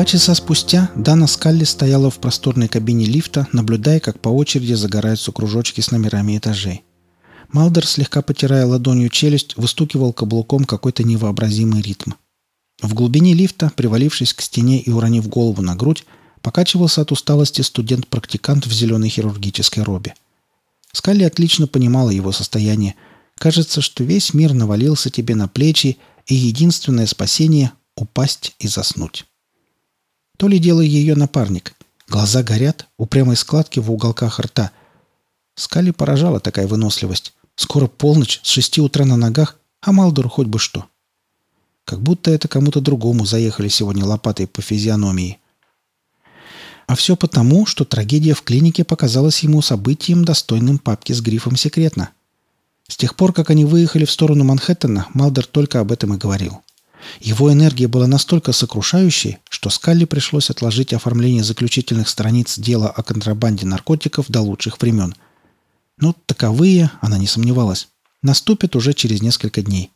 Два часа спустя Дана Скалли стояла в просторной кабине лифта, наблюдая, как по очереди загораются кружочки с номерами этажей. Малдер, слегка потирая ладонью челюсть, выстукивал каблуком какой-то невообразимый ритм. В глубине лифта, привалившись к стене и уронив голову на грудь, покачивался от усталости студент-практикант в зеленой хирургической робе. Скалли отлично понимала его состояние. Кажется, что весь мир навалился тебе на плечи, и единственное спасение — упасть и заснуть. То ли дело ее напарник. Глаза горят, упрямые складки в уголках рта. Скали поражала такая выносливость. Скоро полночь, с шести утра на ногах, а Малдору хоть бы что. Как будто это кому-то другому заехали сегодня лопатой по физиономии. А все потому, что трагедия в клинике показалась ему событием, достойным папки с грифом «Секретно». С тех пор, как они выехали в сторону Манхэттена, Малдер только об этом и говорил. Его энергия была настолько сокрушающей, что Скалли пришлось отложить оформление заключительных страниц дела о контрабанде наркотиков до лучших времен. Но таковые, она не сомневалась, наступят уже через несколько дней.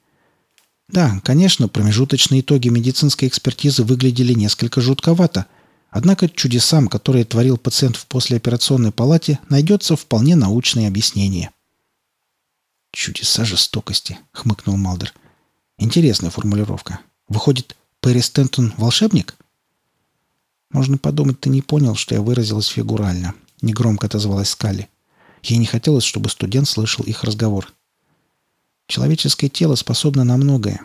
Да, конечно, промежуточные итоги медицинской экспертизы выглядели несколько жутковато, однако чудесам, которые творил пациент в послеоперационной палате, найдется вполне научное объяснение. «Чудеса жестокости», — хмыкнул Малдер. Интересная формулировка. Выходит, Перри Стентон — волшебник? Можно подумать, ты не понял, что я выразилась фигурально. Негромко отозвалась Скалли. Ей не хотелось, чтобы студент слышал их разговор. Человеческое тело способно на многое.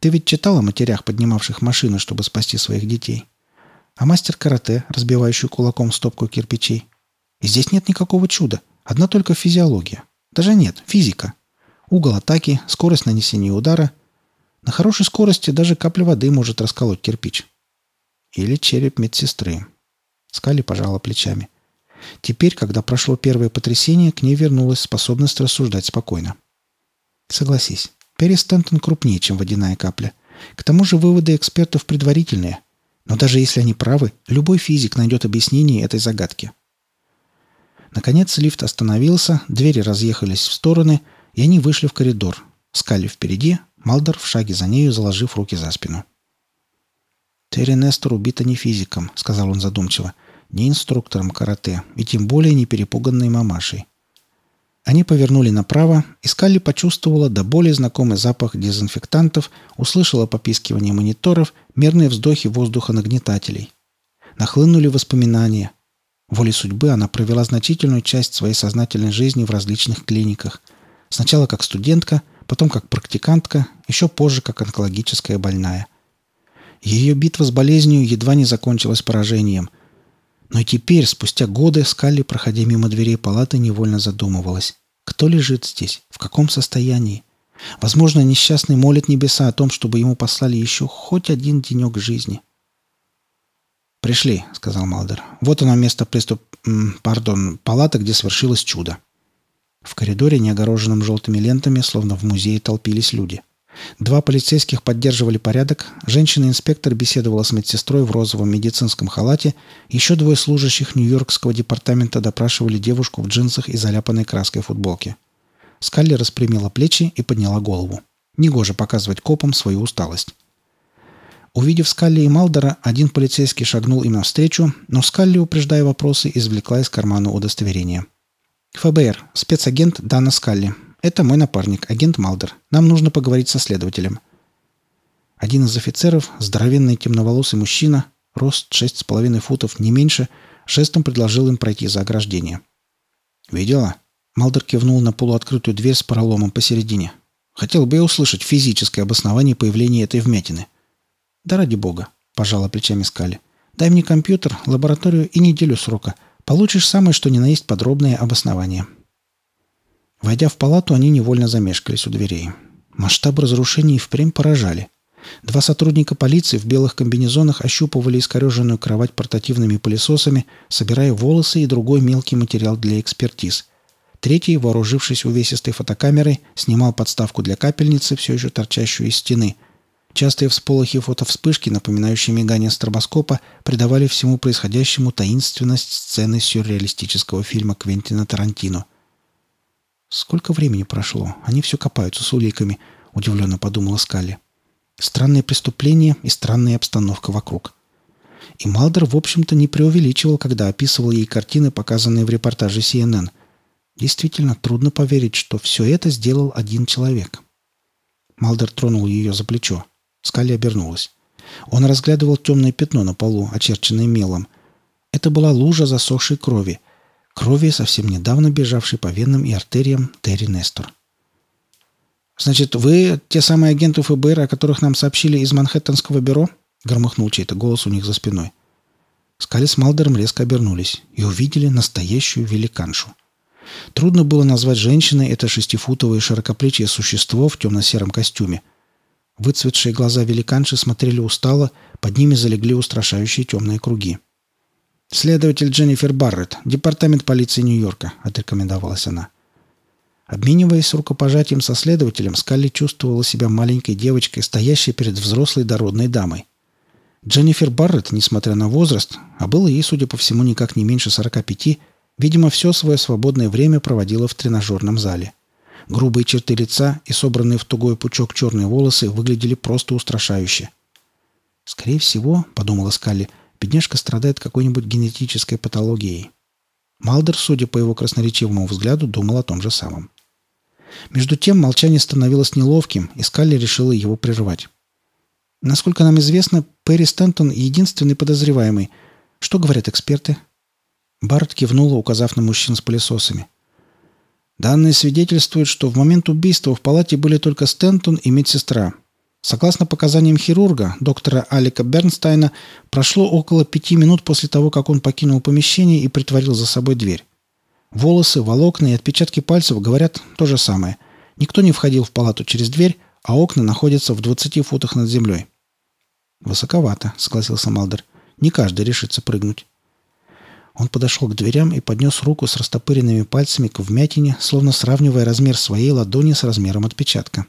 Ты ведь читал о матерях, поднимавших машины, чтобы спасти своих детей? А мастер карате, разбивающий кулаком стопку кирпичей? И здесь нет никакого чуда. Одна только физиология. Даже нет, физика. Угол атаки, скорость нанесения удара — на хорошей скорости даже капля воды может расколоть кирпич. Или череп медсестры. Скали пожала плечами. Теперь, когда прошло первое потрясение, к ней вернулась способность рассуждать спокойно. Согласись, Перри Стентон крупнее, чем водяная капля. К тому же выводы экспертов предварительные. Но даже если они правы, любой физик найдет объяснение этой загадки. Наконец лифт остановился, двери разъехались в стороны, и они вышли в коридор. Скали впереди, Малдор в шаге за нею, заложив руки за спину. «Терри Нестор убита не физиком», — сказал он задумчиво, — «не инструктором карате, и тем более не перепуганной мамашей». Они повернули направо, и Скалли почувствовала до более знакомый запах дезинфектантов, услышала попискивание мониторов, мерные вздохи воздухонагнетателей. Нахлынули воспоминания. Волей судьбы она провела значительную часть своей сознательной жизни в различных клиниках. Сначала как студентка, потом как практикантка, еще позже как онкологическая больная. Ее битва с болезнью едва не закончилась поражением. Но и теперь, спустя годы, Скалли, проходя мимо дверей палаты, невольно задумывалась. Кто лежит здесь? В каком состоянии? Возможно, несчастный молит небеса о том, чтобы ему послали еще хоть один денек жизни. «Пришли», — сказал Малдер. «Вот оно место приступ... Пардон, палата, где свершилось чудо». В коридоре, не огороженном желтыми лентами, словно в музее толпились люди. Два полицейских поддерживали порядок, женщина-инспектор беседовала с медсестрой в розовом медицинском халате, еще двое служащих Нью-Йоркского департамента допрашивали девушку в джинсах и заляпанной краской футболке. Скалли распрямила плечи и подняла голову. Негоже показывать копам свою усталость. Увидев Скалли и Малдера, один полицейский шагнул им навстречу, но Скалли, упреждая вопросы, извлекла из кармана удостоверение. ФБР. Спецагент Дана Скалли. Это мой напарник, агент Малдер. Нам нужно поговорить со следователем. Один из офицеров, здоровенный темноволосый мужчина, рост шесть с половиной футов, не меньше, жестом предложил им пройти за ограждение. «Видела?» Малдер кивнул на полуоткрытую дверь с проломом посередине. «Хотел бы я услышать физическое обоснование появления этой вмятины». «Да ради бога», — пожала плечами Скали. «Дай мне компьютер, лабораторию и неделю срока. Получишь самое что ни на есть подробное обоснование. Войдя в палату, они невольно замешкались у дверей. Масштаб разрушений впрямь поражали. Два сотрудника полиции в белых комбинезонах ощупывали искореженную кровать портативными пылесосами, собирая волосы и другой мелкий материал для экспертиз. Третий, вооружившись увесистой фотокамерой, снимал подставку для капельницы, все еще торчащую из стены – Частые всполохи фотовспышки, напоминающие мигание стробоскопа, придавали всему происходящему таинственность сцены сюрреалистического фильма Квентина Тарантино. «Сколько времени прошло? Они все копаются с уликами», — удивленно подумала Скалли. «Странные преступления и странная обстановка вокруг». И Малдер, в общем-то, не преувеличивал, когда описывал ей картины, показанные в репортаже CNN. Действительно, трудно поверить, что все это сделал один человек. Малдер тронул ее за плечо. Скали обернулась. Он разглядывал темное пятно на полу, очерченное мелом. Это была лужа засохшей крови. Крови, совсем недавно бежавшей по венам и артериям Терри Нестор. «Значит, вы те самые агенты ФБР, о которых нам сообщили из Манхэттенского бюро?» — громыхнул чей-то голос у них за спиной. Скали с Малдером резко обернулись и увидели настоящую великаншу. Трудно было назвать женщиной это шестифутовое широкоплечье существо в темно-сером костюме. Выцветшие глаза великанши смотрели устало, под ними залегли устрашающие темные круги. «Следователь Дженнифер Барретт, департамент полиции Нью-Йорка», — отрекомендовалась она. Обмениваясь рукопожатием со следователем, Скалли чувствовала себя маленькой девочкой, стоящей перед взрослой дородной дамой. Дженнифер Барретт, несмотря на возраст, а было ей, судя по всему, никак не меньше 45, видимо, все свое свободное время проводила в тренажерном зале. Грубые черты лица и собранные в тугой пучок черные волосы выглядели просто устрашающе. «Скорее всего, — подумала Скалли, — бедняжка страдает какой-нибудь генетической патологией». Малдер, судя по его красноречивому взгляду, думал о том же самом. Между тем молчание становилось неловким, и Скалли решила его прервать. Насколько нам известно, Перри Стэнтон — единственный подозреваемый. Что говорят эксперты? Барт кивнула, указав на мужчин с пылесосами. Данные свидетельствуют, что в момент убийства в палате были только Стэнтон и медсестра. Согласно показаниям хирурга, доктора Алика Бернстайна, прошло около пяти минут после того, как он покинул помещение и притворил за собой дверь. Волосы, волокна и отпечатки пальцев говорят то же самое. Никто не входил в палату через дверь, а окна находятся в 20 футах над землей. «Высоковато», — согласился Малдер. «Не каждый решится прыгнуть». Он подошел к дверям и поднес руку с растопыренными пальцами к вмятине, словно сравнивая размер своей ладони с размером отпечатка.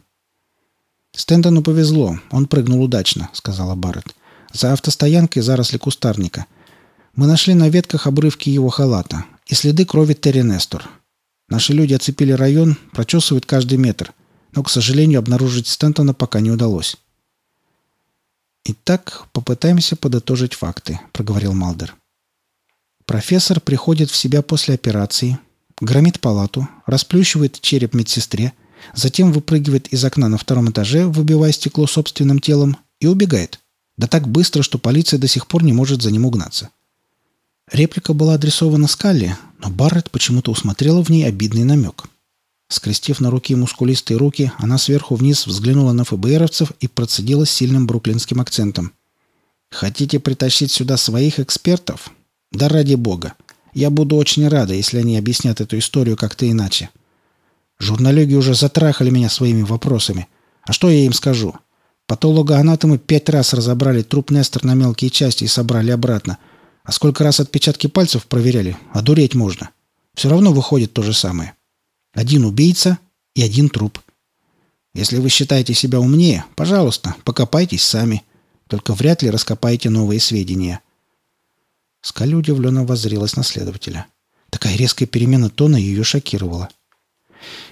«Стэндону повезло. Он прыгнул удачно», — сказала Барретт. «За автостоянкой заросли кустарника. Мы нашли на ветках обрывки его халата и следы крови Терри Нестор. Наши люди оцепили район, прочесывают каждый метр, но, к сожалению, обнаружить Стентона пока не удалось. «Итак, попытаемся подытожить факты», — проговорил Малдер. Профессор приходит в себя после операции, громит палату, расплющивает череп медсестре, затем выпрыгивает из окна на втором этаже, выбивая стекло собственным телом, и убегает. Да так быстро, что полиция до сих пор не может за ним угнаться. Реплика была адресована Скалли, но Барретт почему-то усмотрела в ней обидный намек. Скрестив на руки мускулистые руки, она сверху вниз взглянула на ФБРовцев и процедила с сильным бруклинским акцентом. «Хотите притащить сюда своих экспертов? Да ради бога. Я буду очень рада, если они объяснят эту историю как-то иначе. Журналюги уже затрахали меня своими вопросами. А что я им скажу? Патологоанатомы пять раз разобрали труп Нестор на мелкие части и собрали обратно – а сколько раз отпечатки пальцев проверяли, одуреть можно. Все равно выходит то же самое. Один убийца и один труп. Если вы считаете себя умнее, пожалуйста, покопайтесь сами. Только вряд ли раскопаете новые сведения. Скаль удивленно воззрелась на следователя. Такая резкая перемена тона ее шокировала.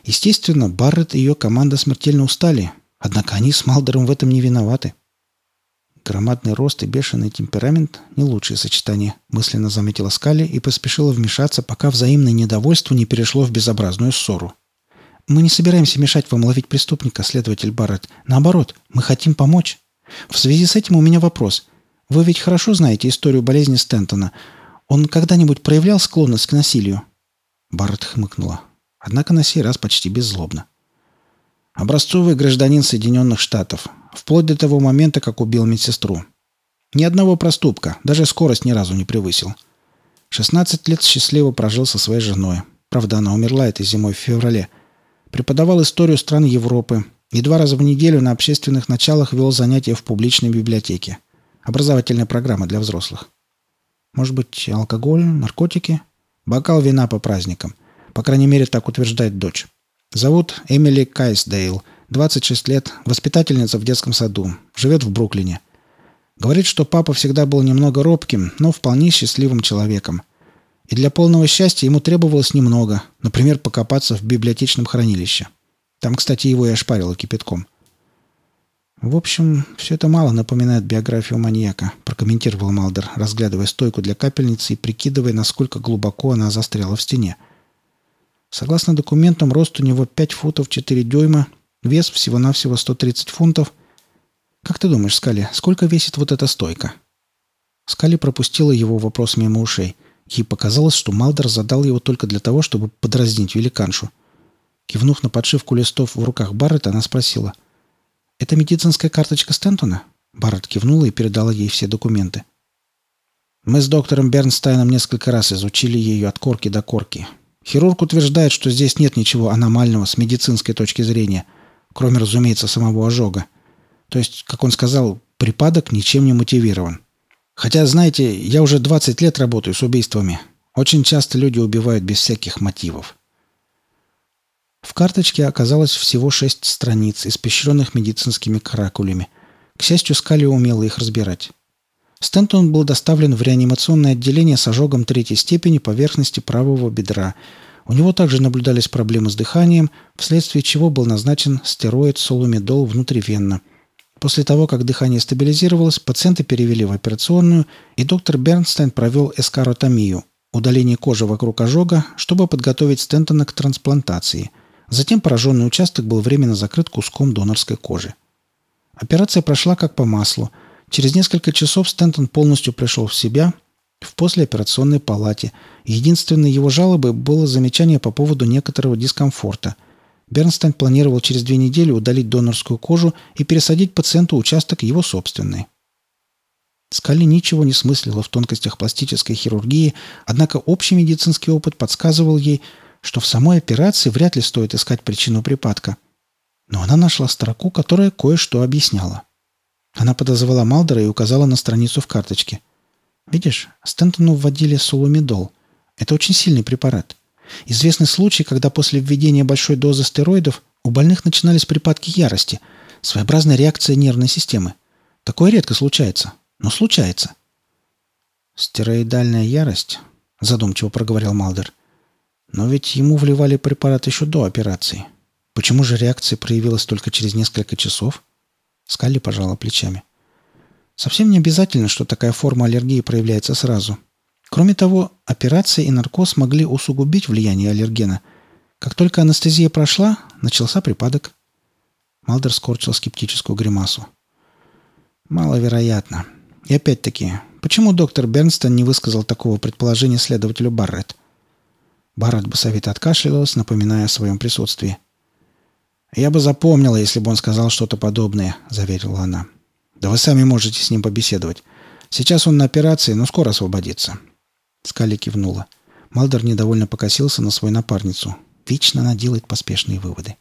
Естественно, Барретт и ее команда смертельно устали, однако они с Малдером в этом не виноваты. Громадный рост и бешеный темперамент – не лучшее сочетание, мысленно заметила Скали и поспешила вмешаться, пока взаимное недовольство не перешло в безобразную ссору. «Мы не собираемся мешать вам ловить преступника, следователь Барретт. Наоборот, мы хотим помочь. В связи с этим у меня вопрос. Вы ведь хорошо знаете историю болезни Стентона. Он когда-нибудь проявлял склонность к насилию?» Барретт хмыкнула. Однако на сей раз почти беззлобно. «Образцовый гражданин Соединенных Штатов вплоть до того момента, как убил медсестру. Ни одного проступка, даже скорость ни разу не превысил. 16 лет счастливо прожил со своей женой. Правда, она умерла этой зимой в феврале. Преподавал историю стран Европы и два раза в неделю на общественных началах вел занятия в публичной библиотеке. Образовательная программа для взрослых. Может быть, алкоголь, наркотики? Бокал вина по праздникам. По крайней мере, так утверждает дочь. Зовут Эмили Кайсдейл – 26 лет, воспитательница в детском саду, живет в Бруклине. Говорит, что папа всегда был немного робким, но вполне счастливым человеком. И для полного счастья ему требовалось немного, например, покопаться в библиотечном хранилище. Там, кстати, его и ошпарило кипятком. «В общем, все это мало напоминает биографию маньяка», – прокомментировал Малдер, разглядывая стойку для капельницы и прикидывая, насколько глубоко она застряла в стене. Согласно документам, рост у него 5 футов 4 дюйма, вес всего-навсего 130 фунтов. Как ты думаешь, Скали, сколько весит вот эта стойка? Скали пропустила его вопрос мимо ушей. Ей показалось, что Малдер задал его только для того, чтобы подразнить великаншу. Кивнув на подшивку листов в руках Барретта, она спросила. «Это медицинская карточка Стентона?» Барретт кивнула и передала ей все документы. «Мы с доктором Бернстайном несколько раз изучили ее от корки до корки. Хирург утверждает, что здесь нет ничего аномального с медицинской точки зрения, кроме, разумеется, самого ожога. То есть, как он сказал, припадок ничем не мотивирован. Хотя, знаете, я уже 20 лет работаю с убийствами. Очень часто люди убивают без всяких мотивов. В карточке оказалось всего шесть страниц, испещренных медицинскими каракулями. К счастью, Скали умела их разбирать. Стентон был доставлен в реанимационное отделение с ожогом третьей степени поверхности правого бедра. У него также наблюдались проблемы с дыханием, вследствие чего был назначен стероид солумидол внутривенно. После того, как дыхание стабилизировалось, пациента перевели в операционную, и доктор Бернстайн провел эскаротомию – удаление кожи вокруг ожога, чтобы подготовить Стентона к трансплантации. Затем пораженный участок был временно закрыт куском донорской кожи. Операция прошла как по маслу – Через несколько часов Стентон полностью пришел в себя в послеоперационной палате. Единственной его жалобой было замечание по поводу некоторого дискомфорта. Бернстайн планировал через две недели удалить донорскую кожу и пересадить пациенту участок его собственный. Скали ничего не смыслила в тонкостях пластической хирургии, однако общий медицинский опыт подсказывал ей, что в самой операции вряд ли стоит искать причину припадка. Но она нашла строку, которая кое-что объясняла. Она подозвала Малдера и указала на страницу в карточке. «Видишь, Стентону вводили солумидол. Это очень сильный препарат. Известны случаи, когда после введения большой дозы стероидов у больных начинались припадки ярости, своеобразная реакция нервной системы. Такое редко случается, но случается». «Стероидальная ярость?» – задумчиво проговорил Малдер. «Но ведь ему вливали препарат еще до операции. Почему же реакция проявилась только через несколько часов?» Скалли пожала плечами. Совсем не обязательно, что такая форма аллергии проявляется сразу. Кроме того, операция и наркоз могли усугубить влияние аллергена. Как только анестезия прошла, начался припадок. Малдер скорчил скептическую гримасу. «Маловероятно. И опять-таки, почему доктор Бернстон не высказал такого предположения следователю Барретт?» Барретт басовито откашлялась, напоминая о своем присутствии. «Я бы запомнила, если бы он сказал что-то подобное», — заверила она. «Да вы сами можете с ним побеседовать. Сейчас он на операции, но скоро освободится». Скали кивнула. Малдер недовольно покосился на свою напарницу. Вечно она делает поспешные выводы.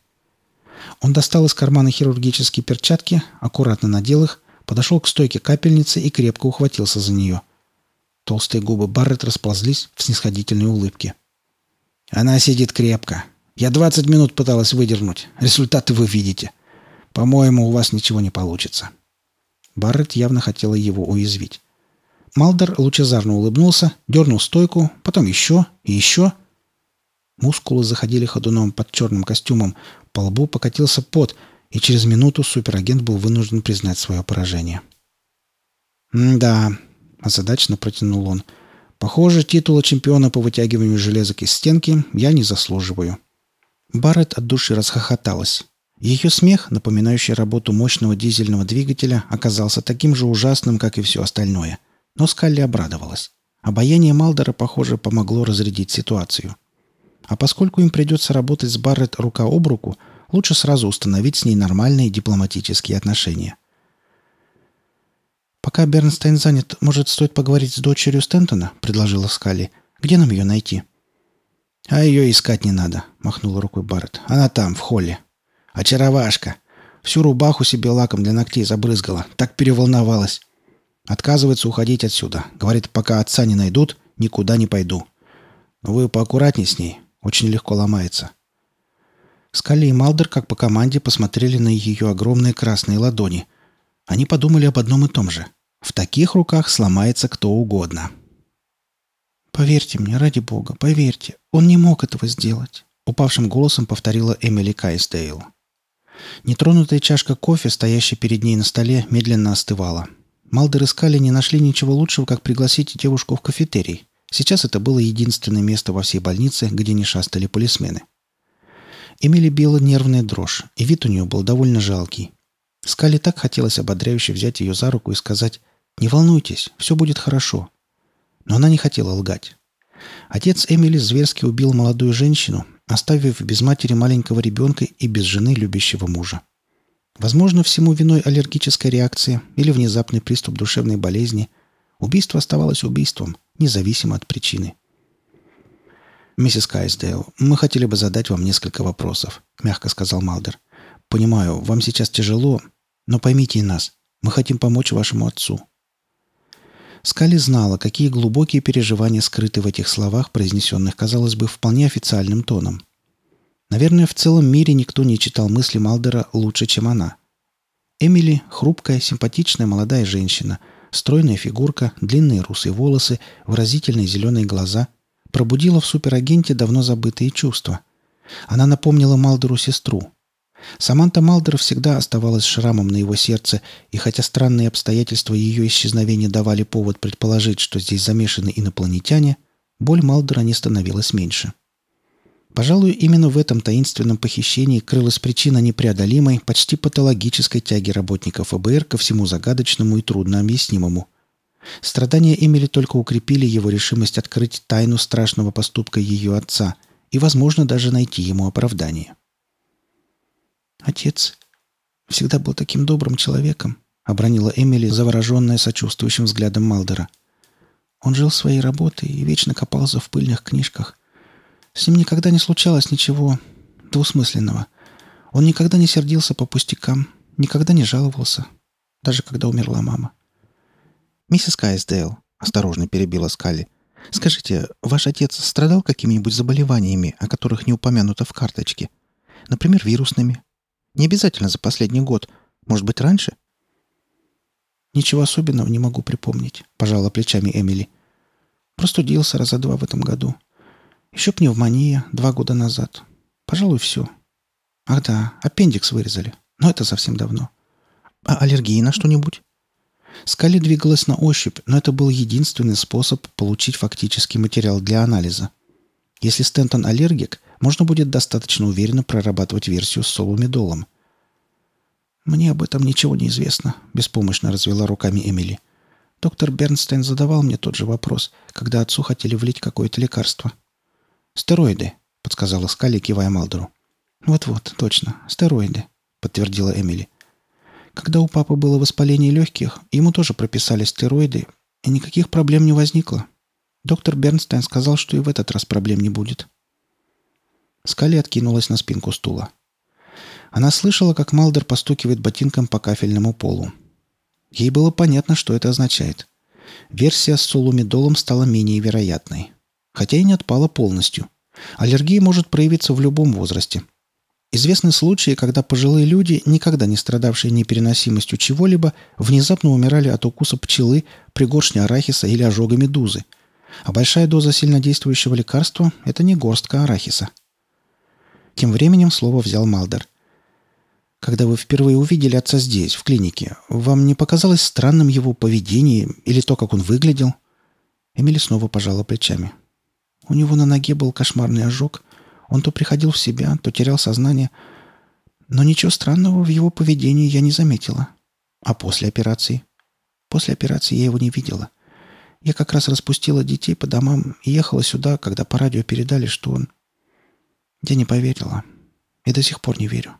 Он достал из кармана хирургические перчатки, аккуратно надел их, подошел к стойке капельницы и крепко ухватился за нее. Толстые губы Барретт расползлись в снисходительной улыбке. «Она сидит крепко. Я 20 минут пыталась выдернуть. Результаты вы видите. По-моему, у вас ничего не получится». Барретт явно хотела его уязвить. Малдер лучезарно улыбнулся, дернул стойку, потом еще и еще. Мускулы заходили ходуном под черным костюмом, по лбу покатился пот, и через минуту суперагент был вынужден признать свое поражение. «Да», — озадаченно протянул он, — «похоже, титула чемпиона по вытягиванию железок из стенки я не заслуживаю». Барретт от души расхохоталась. Ее смех, напоминающий работу мощного дизельного двигателя, оказался таким же ужасным, как и все остальное. Но Скалли обрадовалась. Обаяние Малдера, похоже, помогло разрядить ситуацию. А поскольку им придется работать с Барретт рука об руку, лучше сразу установить с ней нормальные дипломатические отношения. «Пока Бернстайн занят, может, стоит поговорить с дочерью Стентона?» – предложила Скалли. «Где нам ее найти?» «А ее искать не надо», — махнула рукой Барретт. «Она там, в холле. Очаровашка. Всю рубаху себе лаком для ногтей забрызгала. Так переволновалась. Отказывается уходить отсюда. Говорит, пока отца не найдут, никуда не пойду. Но вы поаккуратней с ней. Очень легко ломается». Скалли и Малдер, как по команде, посмотрели на ее огромные красные ладони. Они подумали об одном и том же. В таких руках сломается кто угодно. «Поверьте мне, ради бога, поверьте, он не мог этого сделать», — упавшим голосом повторила Эмили Кайсдейл. Нетронутая чашка кофе, стоящая перед ней на столе, медленно остывала. Малдер и Скали не нашли ничего лучшего, как пригласить девушку в кафетерий. Сейчас это было единственное место во всей больнице, где не шастали полисмены. Эмили била нервная дрожь, и вид у нее был довольно жалкий. Скали так хотелось ободряюще взять ее за руку и сказать «Не волнуйтесь, все будет хорошо». Но она не хотела лгать. Отец Эмили зверски убил молодую женщину, оставив без матери маленького ребенка и без жены любящего мужа. Возможно, всему виной аллергическая реакция или внезапный приступ душевной болезни. Убийство оставалось убийством, независимо от причины. «Миссис Кайсдейл, мы хотели бы задать вам несколько вопросов», — мягко сказал Малдер. «Понимаю, вам сейчас тяжело, но поймите и нас. Мы хотим помочь вашему отцу». Скали знала, какие глубокие переживания скрыты в этих словах, произнесенных, казалось бы, вполне официальным тоном. Наверное, в целом мире никто не читал мысли Малдера лучше, чем она. Эмили – хрупкая, симпатичная молодая женщина, стройная фигурка, длинные русые волосы, выразительные зеленые глаза – пробудила в суперагенте давно забытые чувства. Она напомнила Малдеру сестру. Саманта Малдер всегда оставалась шрамом на его сердце, и хотя странные обстоятельства ее исчезновения давали повод предположить, что здесь замешаны инопланетяне, боль Малдера не становилась меньше. Пожалуй, именно в этом таинственном похищении крылась причина непреодолимой, почти патологической тяги работников ФБР ко всему загадочному и трудно объяснимому. Страдания Эмили только укрепили его решимость открыть тайну страшного поступка ее отца и, возможно, даже найти ему оправдание. «Отец всегда был таким добрым человеком», — обронила Эмили, завороженная сочувствующим взглядом Малдера. «Он жил своей работой и вечно копался в пыльных книжках. С ним никогда не случалось ничего двусмысленного. Он никогда не сердился по пустякам, никогда не жаловался, даже когда умерла мама. «Миссис Кайсдейл», — осторожно перебила Скалли, — «скажите, ваш отец страдал какими-нибудь заболеваниями, о которых не упомянуто в карточке? Например, вирусными? Не обязательно за последний год. Может быть, раньше?» «Ничего особенного не могу припомнить», — пожала плечами Эмили. «Простудился раза два в этом году. Еще пневмония два года назад. Пожалуй, все. Ах да, аппендикс вырезали. Но это совсем давно. А аллергии на что-нибудь?» Скали двигалась на ощупь, но это был единственный способ получить фактический материал для анализа. Если Стентон аллергик, можно будет достаточно уверенно прорабатывать версию с солумедолом. «Мне об этом ничего не известно», — беспомощно развела руками Эмили. «Доктор Бернстейн задавал мне тот же вопрос, когда отцу хотели влить какое-то лекарство». «Стероиды», — подсказала Скали, кивая Малдеру. «Вот-вот, точно, стероиды», — подтвердила Эмили. Когда у папы было воспаление легких, ему тоже прописали стероиды, и никаких проблем не возникло. Доктор Бернстайн сказал, что и в этот раз проблем не будет. Скали откинулась на спинку стула. Она слышала, как Малдер постукивает ботинком по кафельному полу. Ей было понятно, что это означает. Версия с солумидолом стала менее вероятной. Хотя и не отпала полностью. Аллергия может проявиться в любом возрасте – Известны случаи, когда пожилые люди, никогда не страдавшие непереносимостью чего-либо, внезапно умирали от укуса пчелы, пригоршни арахиса или ожога медузы. А большая доза сильнодействующего лекарства – это не горстка арахиса. Тем временем слово взял Малдер. «Когда вы впервые увидели отца здесь, в клинике, вам не показалось странным его поведение или то, как он выглядел?» Эмили снова пожала плечами. «У него на ноге был кошмарный ожог – он то приходил в себя, то терял сознание. Но ничего странного в его поведении я не заметила. А после операции? После операции я его не видела. Я как раз распустила детей по домам и ехала сюда, когда по радио передали, что он... Я не поверила. И до сих пор не верю.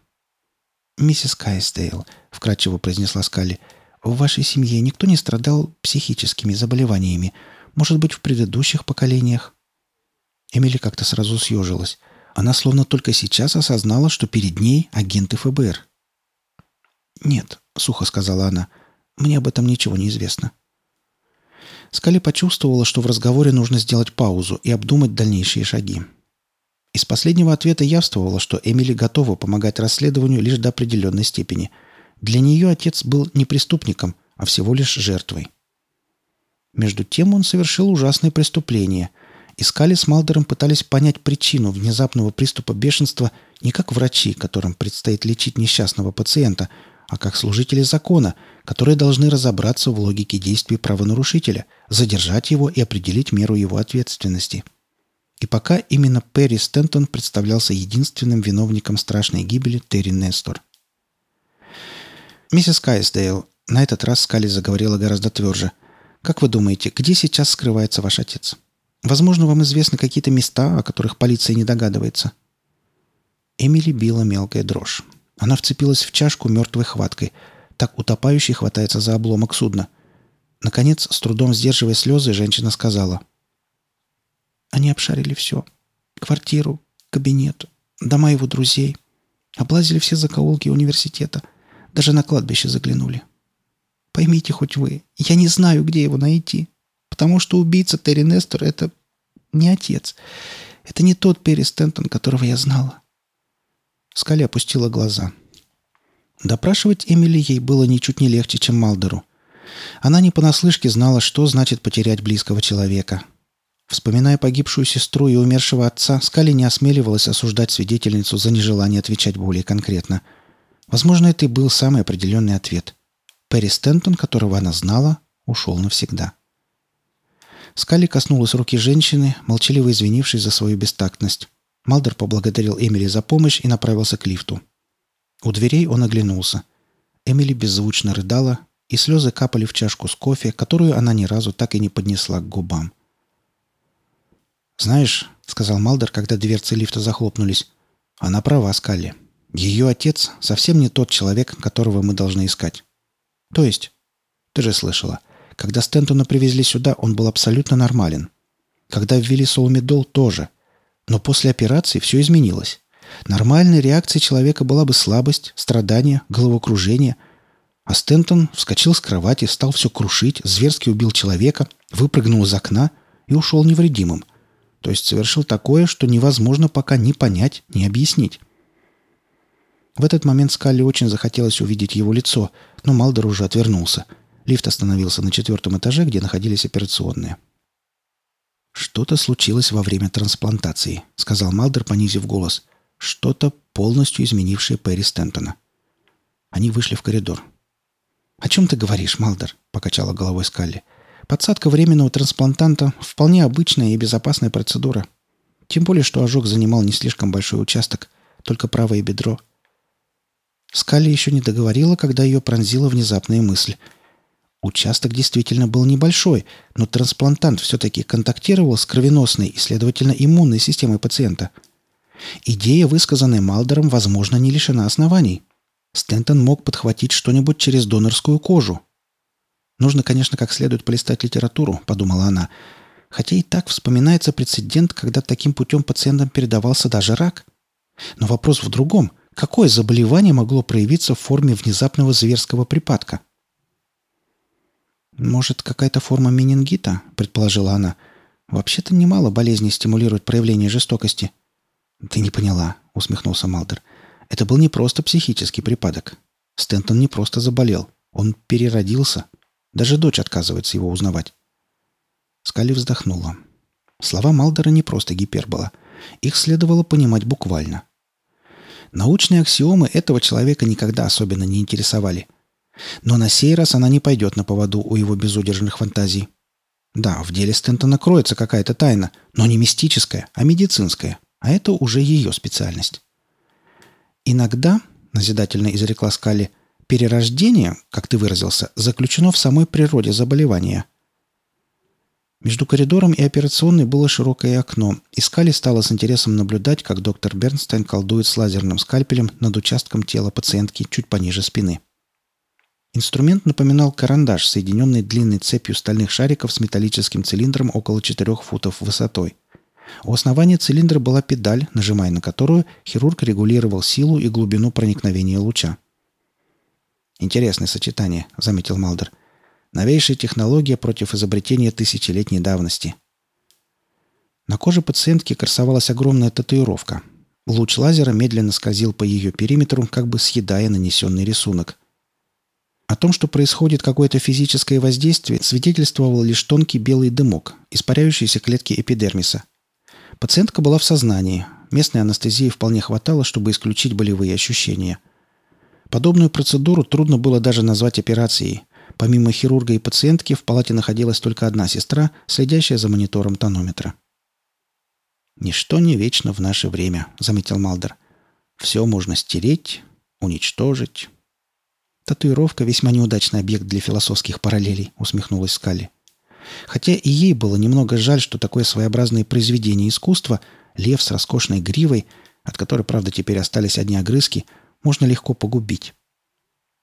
«Миссис Кайсдейл», — вкратчиво произнесла Скалли, — «в вашей семье никто не страдал психическими заболеваниями? Может быть, в предыдущих поколениях?» Эмили как-то сразу съежилась. Она словно только сейчас осознала, что перед ней агенты ФБР. «Нет», — сухо сказала она, — «мне об этом ничего не известно». Скали почувствовала, что в разговоре нужно сделать паузу и обдумать дальнейшие шаги. Из последнего ответа явствовало, что Эмили готова помогать расследованию лишь до определенной степени. Для нее отец был не преступником, а всего лишь жертвой. Между тем он совершил ужасное преступление, Искали с Малдером пытались понять причину внезапного приступа бешенства не как врачи, которым предстоит лечить несчастного пациента, а как служители закона, которые должны разобраться в логике действий правонарушителя, задержать его и определить меру его ответственности. И пока именно Перри Стентон представлялся единственным виновником страшной гибели Терри Нестор. «Миссис Кайсдейл», на этот раз Скали заговорила гораздо тверже. «Как вы думаете, где сейчас скрывается ваш отец? Возможно, вам известны какие-то места, о которых полиция не догадывается». Эмили била мелкая дрожь. Она вцепилась в чашку мертвой хваткой. Так утопающий хватается за обломок судна. Наконец, с трудом сдерживая слезы, женщина сказала. «Они обшарили все. Квартиру, кабинет, дома его друзей. Облазили все закоулки университета. Даже на кладбище заглянули. Поймите хоть вы, я не знаю, где его найти. Потому что убийца Терри Нестор — это не отец. Это не тот Перри Стентон, которого я знала. Скали опустила глаза. Допрашивать Эмили ей было ничуть не легче, чем Малдеру. Она не понаслышке знала, что значит потерять близкого человека. Вспоминая погибшую сестру и умершего отца, Скали не осмеливалась осуждать свидетельницу за нежелание отвечать более конкретно. Возможно, это и был самый определенный ответ. Перри Стентон, которого она знала, ушел навсегда. Скали коснулась руки женщины, молчаливо извинившись за свою бестактность. Малдер поблагодарил Эмили за помощь и направился к лифту. У дверей он оглянулся. Эмили беззвучно рыдала, и слезы капали в чашку с кофе, которую она ни разу так и не поднесла к губам. «Знаешь», — сказал Малдер, когда дверцы лифта захлопнулись, — «она права, Скалли. Ее отец совсем не тот человек, которого мы должны искать». «То есть?» «Ты же слышала. Когда Стентона привезли сюда, он был абсолютно нормален. Когда ввели Соломидол, тоже. Но после операции все изменилось. Нормальной реакцией человека была бы слабость, страдание, головокружение. А Стентон вскочил с кровати, стал все крушить, зверски убил человека, выпрыгнул из окна и ушел невредимым. То есть совершил такое, что невозможно пока ни понять, ни объяснить. В этот момент Скалли очень захотелось увидеть его лицо, но Малдер уже отвернулся. Лифт остановился на четвертом этаже, где находились операционные. «Что-то случилось во время трансплантации», — сказал Малдер, понизив голос. «Что-то, полностью изменившее Перри Стентона». Они вышли в коридор. «О чем ты говоришь, Малдер?» — покачала головой Скалли. «Подсадка временного трансплантанта — вполне обычная и безопасная процедура. Тем более, что ожог занимал не слишком большой участок, только правое бедро. Скалли еще не договорила, когда ее пронзила внезапная мысль. Участок действительно был небольшой, но трансплантант все-таки контактировал с кровеносной и, следовательно, иммунной системой пациента. Идея, высказанная Малдером, возможно, не лишена оснований. Стентон мог подхватить что-нибудь через донорскую кожу. «Нужно, конечно, как следует полистать литературу», — подумала она. Хотя и так вспоминается прецедент, когда таким путем пациентам передавался даже рак. Но вопрос в другом. Какое заболевание могло проявиться в форме внезапного зверского припадка? «Может, какая-то форма менингита?» – предположила она. «Вообще-то немало болезней стимулирует проявление жестокости». «Ты не поняла», – усмехнулся Малдер. «Это был не просто психический припадок. Стентон не просто заболел. Он переродился. Даже дочь отказывается его узнавать». Скали вздохнула. Слова Малдера не просто гипербола. Их следовало понимать буквально. Научные аксиомы этого человека никогда особенно не интересовали. Но на сей раз она не пойдет на поводу у его безудержных фантазий. Да, в деле Стентона кроется какая-то тайна, но не мистическая, а медицинская. А это уже ее специальность. Иногда, назидательно изрекла Скалли, перерождение, как ты выразился, заключено в самой природе заболевания – между коридором и операционной было широкое окно, и Скали стала с интересом наблюдать, как доктор Бернстайн колдует с лазерным скальпелем над участком тела пациентки чуть пониже спины. Инструмент напоминал карандаш, соединенный длинной цепью стальных шариков с металлическим цилиндром около 4 футов высотой. У основания цилиндра была педаль, нажимая на которую хирург регулировал силу и глубину проникновения луча. «Интересное сочетание», — заметил Малдер. Новейшая технология против изобретения тысячелетней давности. На коже пациентки красовалась огромная татуировка. Луч лазера медленно скользил по ее периметру, как бы съедая нанесенный рисунок. О том, что происходит какое-то физическое воздействие, свидетельствовал лишь тонкий белый дымок, испаряющийся клетки эпидермиса. Пациентка была в сознании. Местной анестезии вполне хватало, чтобы исключить болевые ощущения. Подобную процедуру трудно было даже назвать операцией. Помимо хирурга и пациентки в палате находилась только одна сестра, следящая за монитором тонометра. «Ничто не вечно в наше время», — заметил Малдер. «Все можно стереть, уничтожить». «Татуировка — весьма неудачный объект для философских параллелей», — усмехнулась Скалли. Хотя и ей было немного жаль, что такое своеобразное произведение искусства, лев с роскошной гривой, от которой, правда, теперь остались одни огрызки, можно легко погубить.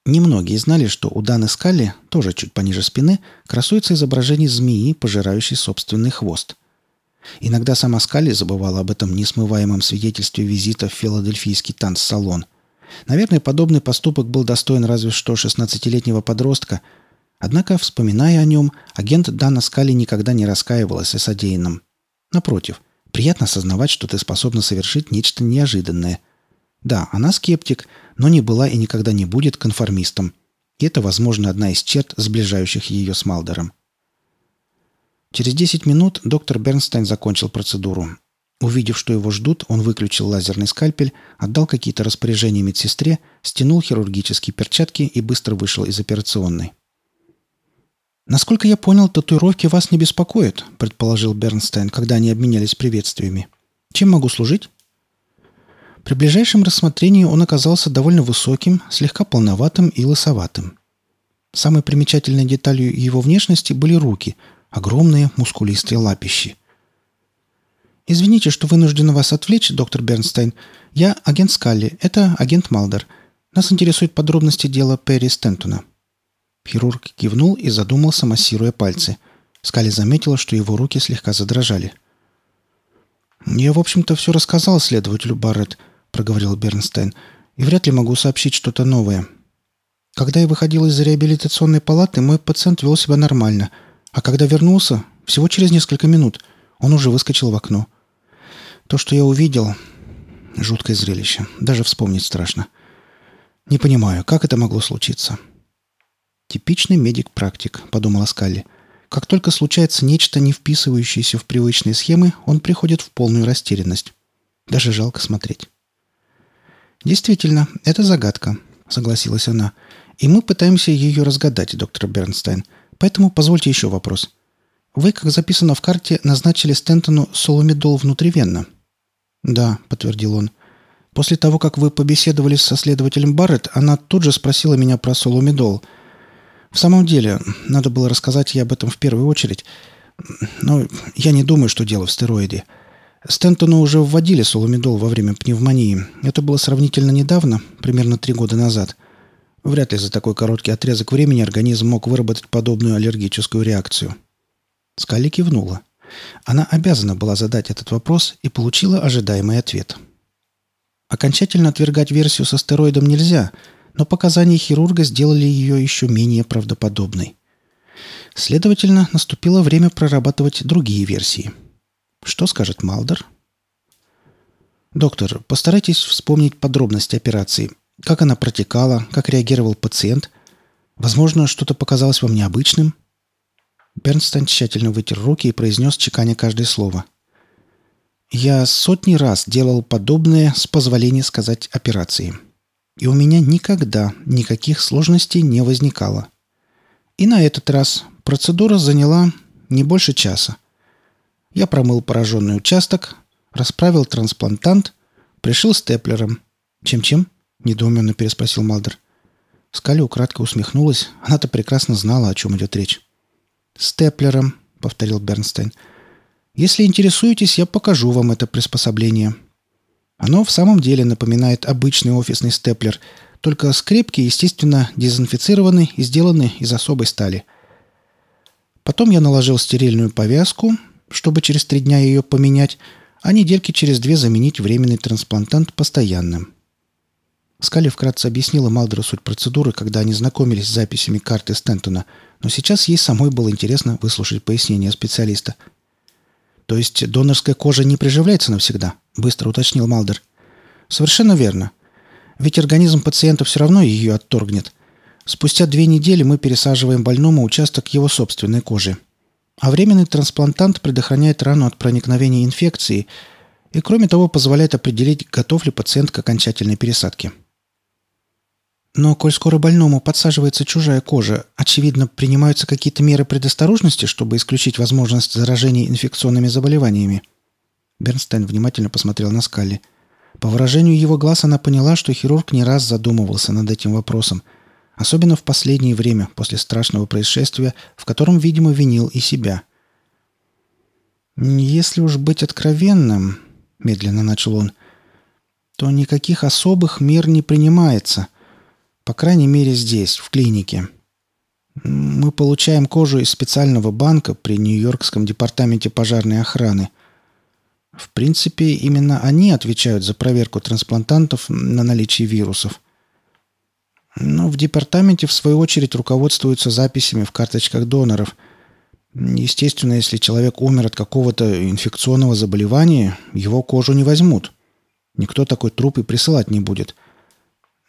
Немногие знали, что у Даны Скалли, тоже чуть пониже спины, красуется изображение змеи, пожирающей собственный хвост. Иногда сама Скалли забывала об этом несмываемом свидетельстве визита в филадельфийский танц-салон – Наверное, подобный поступок был достоин разве что 16-летнего подростка. Однако, вспоминая о нем, агент Дана Скали никогда не раскаивалась о содеянном. Напротив, приятно осознавать, что ты способна совершить нечто неожиданное. Да, она скептик, но не была и никогда не будет конформистом. И это, возможно, одна из черт, сближающих ее с Малдером. Через 10 минут доктор Бернстайн закончил процедуру. Увидев, что его ждут, он выключил лазерный скальпель, отдал какие-то распоряжения медсестре, стянул хирургические перчатки и быстро вышел из операционной. «Насколько я понял, татуировки вас не беспокоят», — предположил Бернстайн, когда они обменялись приветствиями. «Чем могу служить?» При ближайшем рассмотрении он оказался довольно высоким, слегка полноватым и лысоватым. Самой примечательной деталью его внешности были руки, огромные мускулистые лапищи — «Извините, что вынуждена вас отвлечь, доктор Бернстайн. Я агент Скалли. Это агент Малдер. Нас интересуют подробности дела Перри Стентона». Хирург кивнул и задумался, массируя пальцы. Скалли заметила, что его руки слегка задрожали. «Я, в общем-то, все рассказал следователю Барретт», — проговорил Бернстайн, «и вряд ли могу сообщить что-то новое. Когда я выходил из реабилитационной палаты, мой пациент вел себя нормально, а когда вернулся, всего через несколько минут, он уже выскочил в окно. То, что я увидел... Жуткое зрелище. Даже вспомнить страшно. Не понимаю, как это могло случиться. «Типичный медик-практик», — подумала Скалли. «Как только случается нечто, не вписывающееся в привычные схемы, он приходит в полную растерянность. Даже жалко смотреть». «Действительно, это загадка», — согласилась она. «И мы пытаемся ее разгадать, доктор Бернстайн. Поэтому позвольте еще вопрос. Вы, как записано в карте, назначили Стентону соломидол внутривенно». «Да», — подтвердил он. «После того, как вы побеседовали со следователем Барретт, она тут же спросила меня про соломидол. В самом деле, надо было рассказать ей об этом в первую очередь. Но я не думаю, что дело в стероиде. Стентону уже вводили соломидол во время пневмонии. Это было сравнительно недавно, примерно три года назад. Вряд ли за такой короткий отрезок времени организм мог выработать подобную аллергическую реакцию». Скали кивнула. Она обязана была задать этот вопрос и получила ожидаемый ответ. Окончательно отвергать версию со стероидом нельзя, но показания хирурга сделали ее еще менее правдоподобной. Следовательно, наступило время прорабатывать другие версии. Что скажет Малдер? «Доктор, постарайтесь вспомнить подробности операции. Как она протекала, как реагировал пациент. Возможно, что-то показалось вам необычным?» Бернстайн тщательно вытер руки и произнес, чеканя каждое слово. «Я сотни раз делал подобные, с позволения сказать, операции. И у меня никогда никаких сложностей не возникало. И на этот раз процедура заняла не больше часа. Я промыл пораженный участок, расправил трансплантант, пришил степлером. «Чем-чем?» – недоуменно переспросил Малдер. Скали украдко усмехнулась. Она-то прекрасно знала, о чем идет речь. «Степлером», — повторил Бернстейн. «Если интересуетесь, я покажу вам это приспособление. Оно в самом деле напоминает обычный офисный степлер, только скрепки, естественно, дезинфицированы и сделаны из особой стали. Потом я наложил стерильную повязку, чтобы через три дня ее поменять, а недельки через две заменить временный трансплантант постоянным. Скали вкратце объяснила Малдеру суть процедуры, когда они знакомились с записями карты Стентона, но сейчас ей самой было интересно выслушать пояснение специалиста. «То есть донорская кожа не приживляется навсегда?» – быстро уточнил Малдер. «Совершенно верно. Ведь организм пациента все равно ее отторгнет. Спустя две недели мы пересаживаем больному участок его собственной кожи. А временный трансплантант предохраняет рану от проникновения инфекции и, кроме того, позволяет определить, готов ли пациент к окончательной пересадке. Но, коль скоро больному подсаживается чужая кожа, очевидно, принимаются какие-то меры предосторожности, чтобы исключить возможность заражения инфекционными заболеваниями. Бернстайн внимательно посмотрел на Скалли. По выражению его глаз она поняла, что хирург не раз задумывался над этим вопросом, особенно в последнее время, после страшного происшествия, в котором, видимо, винил и себя. «Если уж быть откровенным», — медленно начал он, — «то никаких особых мер не принимается, по крайней мере здесь, в клинике. Мы получаем кожу из специального банка при Нью-Йоркском департаменте пожарной охраны. В принципе, именно они отвечают за проверку трансплантантов на наличие вирусов. Но в департаменте, в свою очередь, руководствуются записями в карточках доноров. Естественно, если человек умер от какого-то инфекционного заболевания, его кожу не возьмут. Никто такой труп и присылать не будет.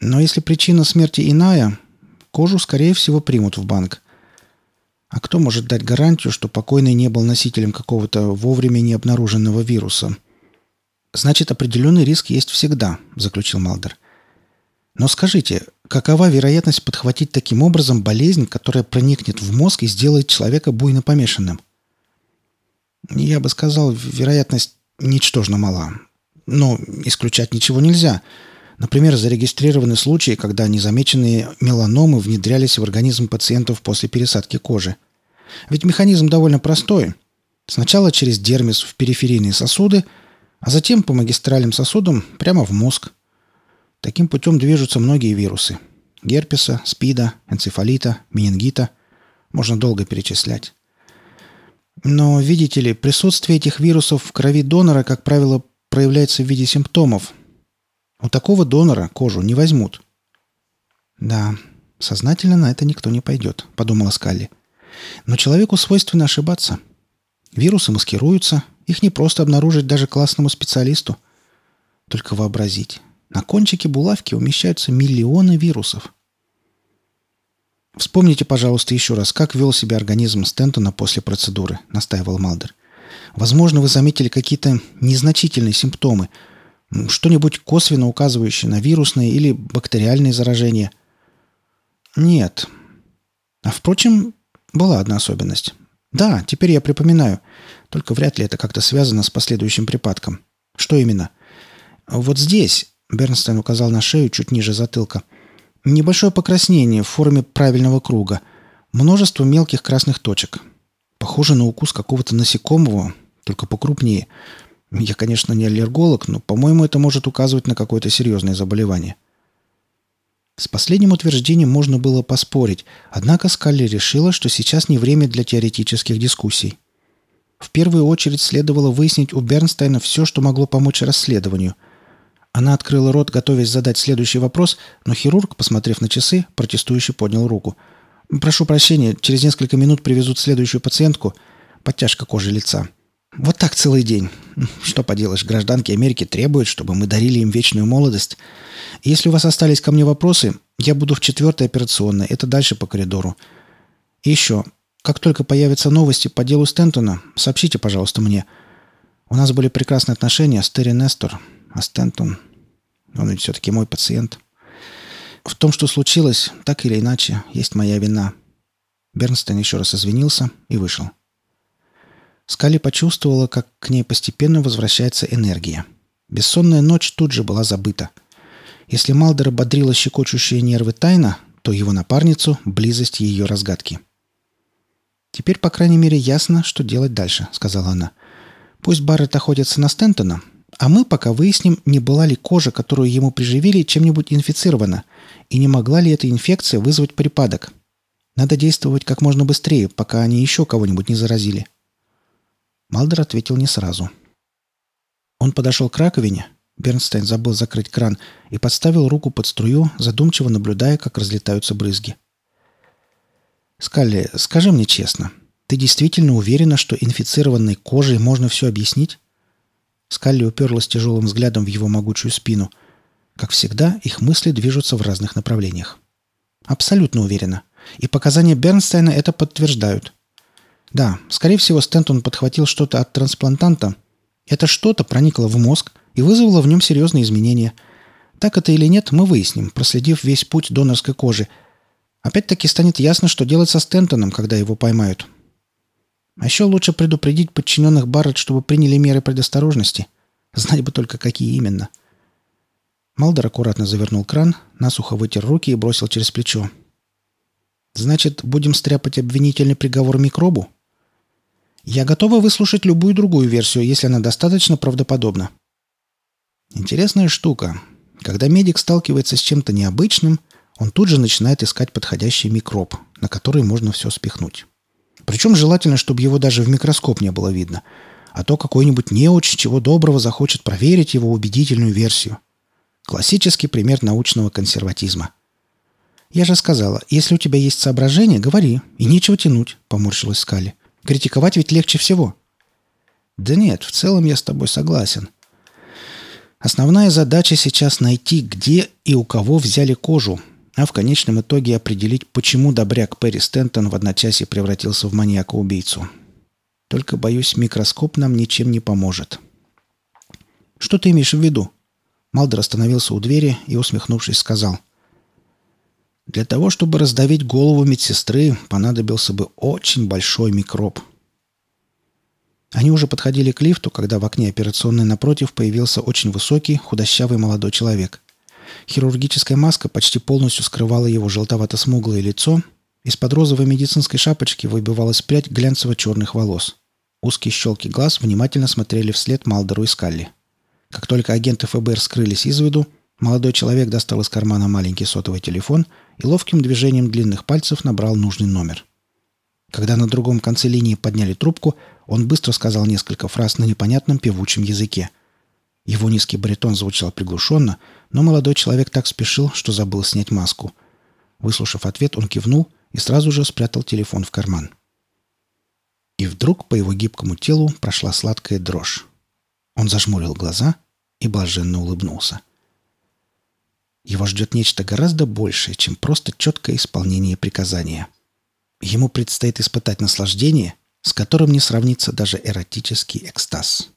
Но если причина смерти иная, кожу, скорее всего, примут в банк. А кто может дать гарантию, что покойный не был носителем какого-то вовремя не обнаруженного вируса? Значит, определенный риск есть всегда, заключил Малдер. Но скажите, какова вероятность подхватить таким образом болезнь, которая проникнет в мозг и сделает человека буйно помешанным? Я бы сказал, вероятность ничтожно мала. Но исключать ничего нельзя. Например, зарегистрированы случаи, когда незамеченные меланомы внедрялись в организм пациентов после пересадки кожи. Ведь механизм довольно простой. Сначала через дермис в периферийные сосуды, а затем по магистральным сосудам прямо в мозг. Таким путем движутся многие вирусы. Герпеса, спида, энцефалита, менингита. Можно долго перечислять. Но, видите ли, присутствие этих вирусов в крови донора, как правило, проявляется в виде симптомов, у такого донора кожу не возьмут. Да, сознательно на это никто не пойдет, подумала Скалли. Но человеку свойственно ошибаться. Вирусы маскируются, их не просто обнаружить даже классному специалисту. Только вообразить. На кончике булавки умещаются миллионы вирусов. «Вспомните, пожалуйста, еще раз, как вел себя организм Стентона после процедуры», — настаивал Малдер. «Возможно, вы заметили какие-то незначительные симптомы, что-нибудь косвенно указывающее на вирусные или бактериальные заражения? Нет. А впрочем, была одна особенность. Да, теперь я припоминаю. Только вряд ли это как-то связано с последующим припадком. Что именно? Вот здесь, Бернстайн указал на шею чуть ниже затылка, небольшое покраснение в форме правильного круга. Множество мелких красных точек. Похоже на укус какого-то насекомого, только покрупнее. Я, конечно, не аллерголог, но, по-моему, это может указывать на какое-то серьезное заболевание. С последним утверждением можно было поспорить, однако Скалли решила, что сейчас не время для теоретических дискуссий. В первую очередь следовало выяснить у Бернстайна все, что могло помочь расследованию. Она открыла рот, готовясь задать следующий вопрос, но хирург, посмотрев на часы, протестующе поднял руку. «Прошу прощения, через несколько минут привезут следующую пациентку. Подтяжка кожи лица». Вот так целый день. Что поделаешь, гражданки Америки требуют, чтобы мы дарили им вечную молодость. Если у вас остались ко мне вопросы, я буду в четвертой операционной. Это дальше по коридору. И еще, как только появятся новости по делу Стентона, сообщите, пожалуйста, мне. У нас были прекрасные отношения с Терри Нестор, а Стентон... Он ведь все-таки мой пациент. В том, что случилось, так или иначе, есть моя вина. Бернстейн еще раз извинился и вышел. Скали почувствовала, как к ней постепенно возвращается энергия. Бессонная ночь тут же была забыта. Если Малдера бодрила щекочущие нервы тайна, то его напарницу – близость ее разгадки. «Теперь, по крайней мере, ясно, что делать дальше», – сказала она. «Пусть Барретт охотится на Стентона, а мы пока выясним, не была ли кожа, которую ему приживили, чем-нибудь инфицирована, и не могла ли эта инфекция вызвать припадок. Надо действовать как можно быстрее, пока они еще кого-нибудь не заразили». Малдер ответил не сразу. Он подошел к раковине. Бернстейн забыл закрыть кран и подставил руку под струю, задумчиво наблюдая, как разлетаются брызги. «Скалли, скажи мне честно, ты действительно уверена, что инфицированной кожей можно все объяснить?» Скалли уперлась тяжелым взглядом в его могучую спину. Как всегда, их мысли движутся в разных направлениях. Абсолютно уверена. И показания Бернстейна это подтверждают. Да, скорее всего, Стентон подхватил что-то от трансплантанта. Это что-то проникло в мозг и вызвало в нем серьезные изменения. Так это или нет, мы выясним, проследив весь путь донорской кожи. Опять-таки станет ясно, что делать со Стентоном, когда его поймают. А еще лучше предупредить подчиненных Барретт, чтобы приняли меры предосторожности. Знать бы только, какие именно. Малдер аккуратно завернул кран, насухо вытер руки и бросил через плечо. «Значит, будем стряпать обвинительный приговор микробу?» «Я готова выслушать любую другую версию, если она достаточно правдоподобна». Интересная штука. Когда медик сталкивается с чем-то необычным, он тут же начинает искать подходящий микроб, на который можно все спихнуть. Причем желательно, чтобы его даже в микроскоп не было видно. А то какой-нибудь неуч чего доброго захочет проверить его убедительную версию. Классический пример научного консерватизма. «Я же сказала, если у тебя есть соображения, говори, и нечего тянуть», — поморщилась Скали. «Критиковать ведь легче всего». «Да нет, в целом я с тобой согласен. Основная задача сейчас найти, где и у кого взяли кожу, а в конечном итоге определить, почему добряк Перри Стентон в одночасье превратился в маньяка-убийцу. Только, боюсь, микроскоп нам ничем не поможет». «Что ты имеешь в виду?» Малдер остановился у двери и, усмехнувшись, сказал. «Для того, чтобы раздавить голову медсестры, понадобился бы очень большой микроб». Они уже подходили к лифту, когда в окне операционной напротив появился очень высокий, худощавый молодой человек. Хирургическая маска почти полностью скрывала его желтовато-смуглое лицо. Из-под розовой медицинской шапочки выбивалась прядь глянцево-черных волос. Узкие щелки глаз внимательно смотрели вслед Малдеру и Скалли. Как только агенты ФБР скрылись из виду, молодой человек достал из кармана маленький сотовый телефон и ловким движением длинных пальцев набрал нужный номер. Когда на другом конце линии подняли трубку, он быстро сказал несколько фраз на непонятном певучем языке. Его низкий баритон звучал приглушенно, но молодой человек так спешил, что забыл снять маску. Выслушав ответ, он кивнул и сразу же спрятал телефон в карман. И вдруг по его гибкому телу прошла сладкая дрожь. Он зажмурил глаза и блаженно улыбнулся. Его ждет нечто гораздо большее, чем просто четкое исполнение приказания. Ему предстоит испытать наслаждение, с которым не сравнится даже эротический экстаз.